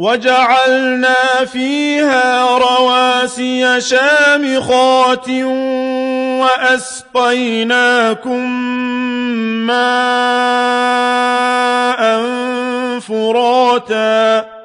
وَجَعَلْنَا فِيهَا رَوَاسِيَ شَامِخَاتٍ وَأَسْقَيْنَاكُم مَّاءً فُرَاتًا